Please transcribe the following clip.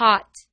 hot